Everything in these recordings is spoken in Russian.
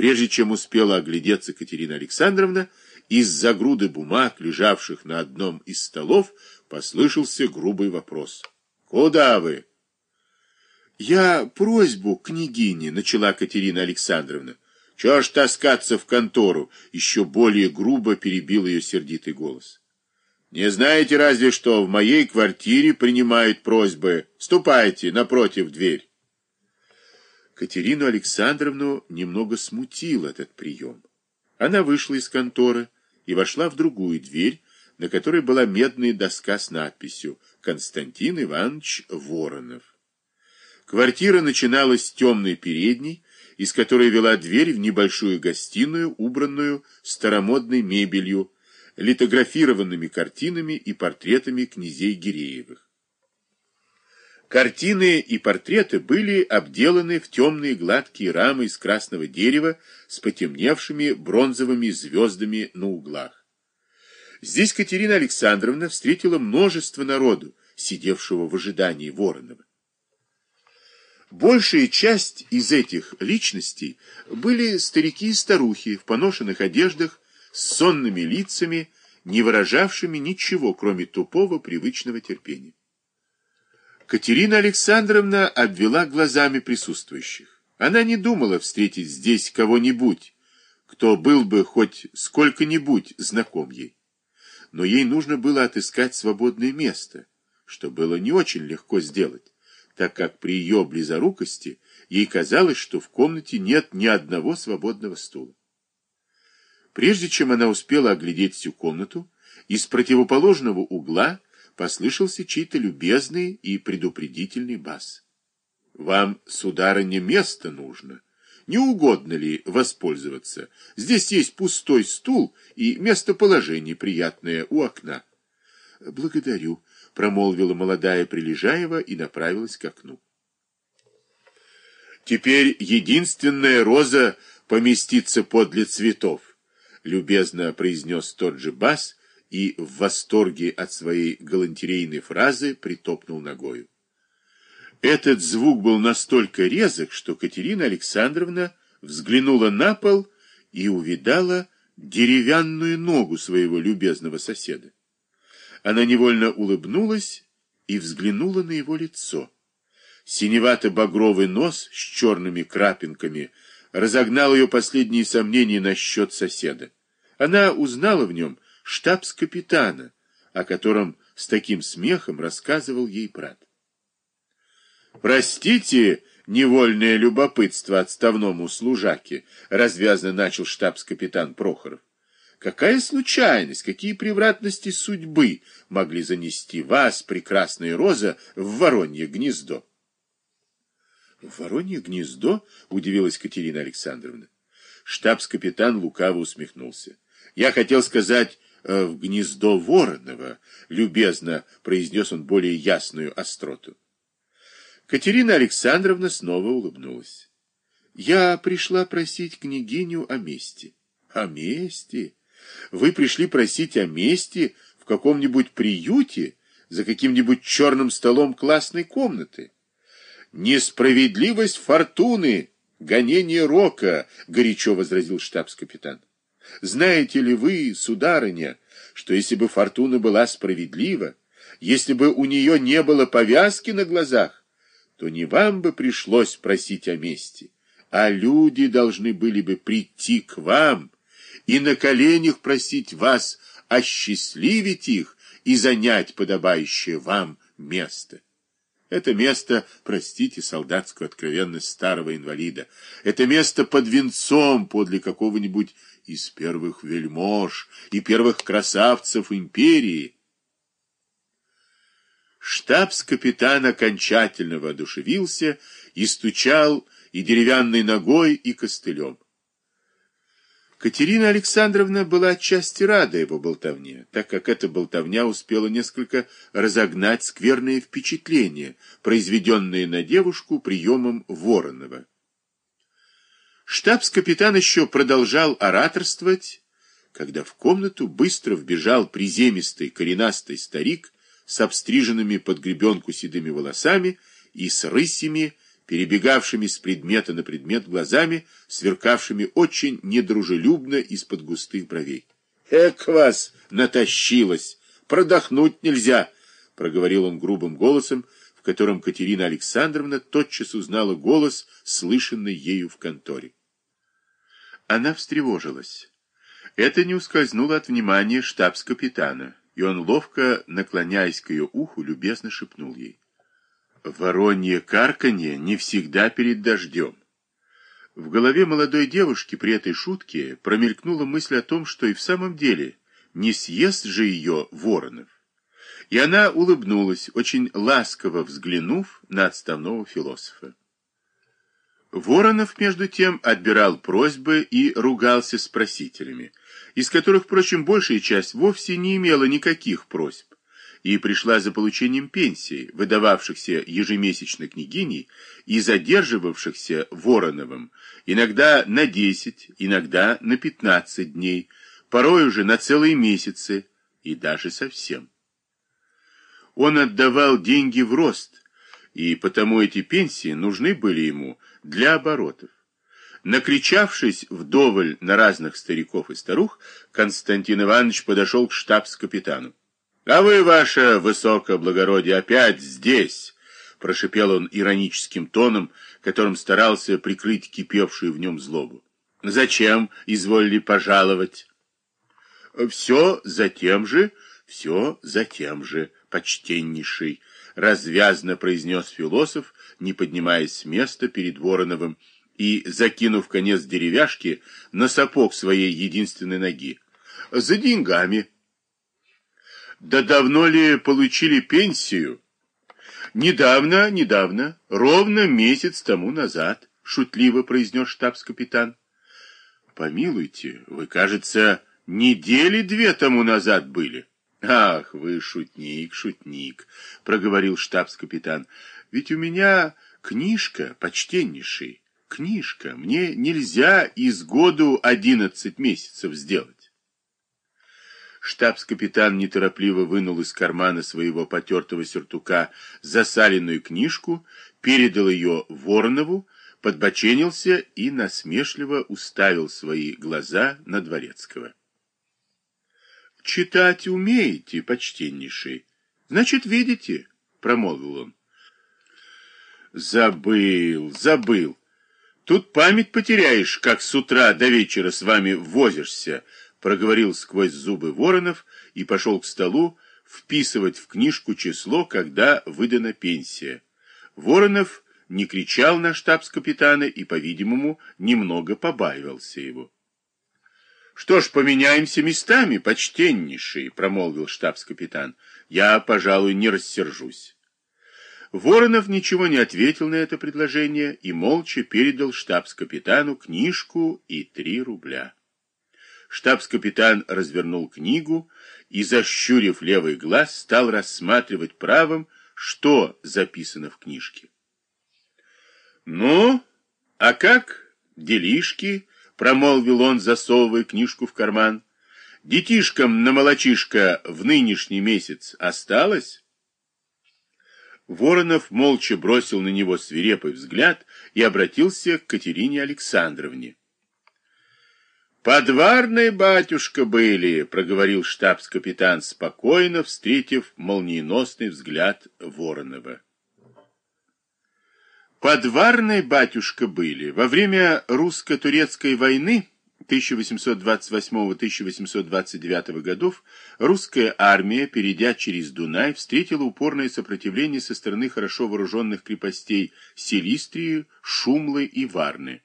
Прежде чем успела оглядеться Катерина Александровна, из-за груды бумаг, лежавших на одном из столов, послышался грубый вопрос. «Куда вы?» «Я просьбу княгине», — начала Катерина Александровна. «Чего ж таскаться в контору?» — еще более грубо перебил ее сердитый голос. «Не знаете разве что в моей квартире принимают просьбы? Ступайте напротив дверь». Катерину Александровну немного смутил этот прием. Она вышла из конторы и вошла в другую дверь, на которой была медная доска с надписью «Константин Иванович Воронов». Квартира начиналась с темной передней, из которой вела дверь в небольшую гостиную, убранную старомодной мебелью, литографированными картинами и портретами князей Гиреевых. Картины и портреты были обделаны в темные гладкие рамы из красного дерева с потемневшими бронзовыми звездами на углах. Здесь Катерина Александровна встретила множество народу, сидевшего в ожидании Воронова. Большая часть из этих личностей были старики и старухи в поношенных одеждах, с сонными лицами, не выражавшими ничего, кроме тупого привычного терпения. Катерина Александровна обвела глазами присутствующих. Она не думала встретить здесь кого-нибудь, кто был бы хоть сколько-нибудь знаком ей. Но ей нужно было отыскать свободное место, что было не очень легко сделать, так как при ее близорукости ей казалось, что в комнате нет ни одного свободного стула. Прежде чем она успела оглядеть всю комнату, из противоположного угла послышался чей-то любезный и предупредительный бас. «Вам, сударыня, место нужно. Не угодно ли воспользоваться? Здесь есть пустой стул и местоположение приятное у окна». «Благодарю», — промолвила молодая Прилежаева и направилась к окну. «Теперь единственная роза поместится подле цветов», — любезно произнес тот же бас, — и в восторге от своей галантерейной фразы притопнул ногою. Этот звук был настолько резок, что Катерина Александровна взглянула на пол и увидала деревянную ногу своего любезного соседа. Она невольно улыбнулась и взглянула на его лицо. Синевато-багровый нос с черными крапинками разогнал ее последние сомнения насчет соседа. Она узнала в нем штабс-капитана, о котором с таким смехом рассказывал ей брат. «Простите невольное любопытство отставному служаке», развязно начал штабс-капитан Прохоров. «Какая случайность, какие превратности судьбы могли занести вас, прекрасная роза, в воронье гнездо?» «В воронье гнездо?» — удивилась Катерина Александровна. Штабс-капитан лукаво усмехнулся. «Я хотел сказать в гнездо Воронова, любезно произнес он более ясную остроту. Катерина Александровна снова улыбнулась. Я пришла просить княгиню о мести. О мести? Вы пришли просить о мести в каком-нибудь приюте за каким-нибудь черным столом классной комнаты? Несправедливость фортуны, гонение рока, горячо возразил штабс-капитан. Знаете ли вы, сударыня, что если бы фортуна была справедлива, если бы у нее не было повязки на глазах, то не вам бы пришлось просить о мести, а люди должны были бы прийти к вам и на коленях просить вас осчастливить их и занять подобающее вам место. Это место, простите солдатскую откровенность старого инвалида, это место под венцом подле какого-нибудь из первых вельмож и первых красавцев империи. Штабс-капитан окончательно воодушевился и стучал и деревянной ногой, и костылем. Катерина Александровна была отчасти рада его болтовне, так как эта болтовня успела несколько разогнать скверные впечатления, произведенные на девушку приемом Воронова. Штабс-капитан еще продолжал ораторствовать, когда в комнату быстро вбежал приземистый коренастый старик с обстриженными под гребенку седыми волосами и с рысями перебегавшими с предмета на предмет глазами, сверкавшими очень недружелюбно из-под густых бровей. «Эк вас натощилась! Продохнуть нельзя!» — проговорил он грубым голосом, в котором Катерина Александровна тотчас узнала голос, слышанный ею в конторе. Она встревожилась. Это не ускользнуло от внимания штабс-капитана, и он, ловко наклоняясь к ее уху, любезно шепнул ей. Воронье карканье не всегда перед дождем. В голове молодой девушки при этой шутке промелькнула мысль о том, что и в самом деле не съест же ее Воронов. И она улыбнулась, очень ласково взглянув на отставного философа. Воронов, между тем, отбирал просьбы и ругался с просителями, из которых, впрочем, большая часть вовсе не имела никаких просьб и пришла за получением пенсии, выдававшихся ежемесячно княгиней и задерживавшихся Вороновым, иногда на 10, иногда на 15 дней, порой уже на целые месяцы и даже совсем. Он отдавал деньги в рост, и потому эти пенсии нужны были ему для оборотов. Накричавшись вдоволь на разных стариков и старух, Константин Иванович подошел к штабс-капитану. «А вы, ваше высокоблагородие, опять здесь!» Прошипел он ироническим тоном, которым старался прикрыть кипевшую в нем злобу. «Зачем изволили пожаловать?» «Все за тем же, все за тем же, почтеннейший», развязно произнес философ, не поднимаясь с места перед Вороновым и закинув конец деревяшки на сапог своей единственной ноги. «За деньгами». Да давно ли получили пенсию? Недавно, недавно, ровно месяц тому назад, шутливо произнес штабс-капитан. Помилуйте, вы, кажется, недели две тому назад были. Ах, вы шутник, шутник, проговорил штабс-капитан. Ведь у меня книжка, почтеннейший, книжка. Мне нельзя из году одиннадцать месяцев сделать. Штабс-капитан неторопливо вынул из кармана своего потертого сюртука засаленную книжку, передал ее Воронову, подбоченился и насмешливо уставил свои глаза на Дворецкого. — Читать умеете, почтеннейший. Значит, видите, — промолвил он. — Забыл, забыл. Тут память потеряешь, как с утра до вечера с вами возишься, — проговорил сквозь зубы Воронов и пошел к столу вписывать в книжку число, когда выдана пенсия. Воронов не кричал на штабс-капитана и, по-видимому, немного побаивался его. — Что ж, поменяемся местами, почтеннейший, — промолвил штабс-капитан. — Я, пожалуй, не рассержусь. Воронов ничего не ответил на это предложение и молча передал штабс-капитану книжку и три рубля. Штабс-капитан развернул книгу и, защурив левый глаз, стал рассматривать правым, что записано в книжке. «Ну, а как делишки?» — промолвил он, засовывая книжку в карман. «Детишкам на молочишко в нынешний месяц осталось?» Воронов молча бросил на него свирепый взгляд и обратился к Катерине Александровне. «Подварные, батюшка, были», — проговорил штабс-капитан спокойно, встретив молниеносный взгляд Воронова. Подварные, батюшка, были. Во время русско-турецкой войны 1828-1829 годов русская армия, перейдя через Дунай, встретила упорное сопротивление со стороны хорошо вооруженных крепостей Селистрии, Шумлы и Варны.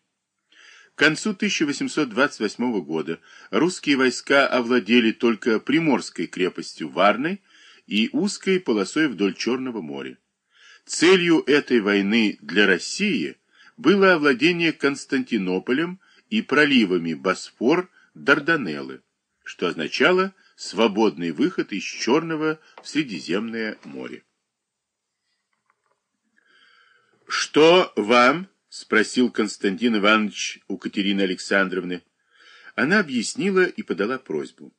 К концу 1828 года русские войска овладели только Приморской крепостью Варной и узкой полосой вдоль Черного моря. Целью этой войны для России было овладение Константинополем и проливами Босфор, Дарданеллы, что означало свободный выход из Черного в Средиземное море. «Что вам?» — спросил Константин Иванович у Катерины Александровны. Она объяснила и подала просьбу.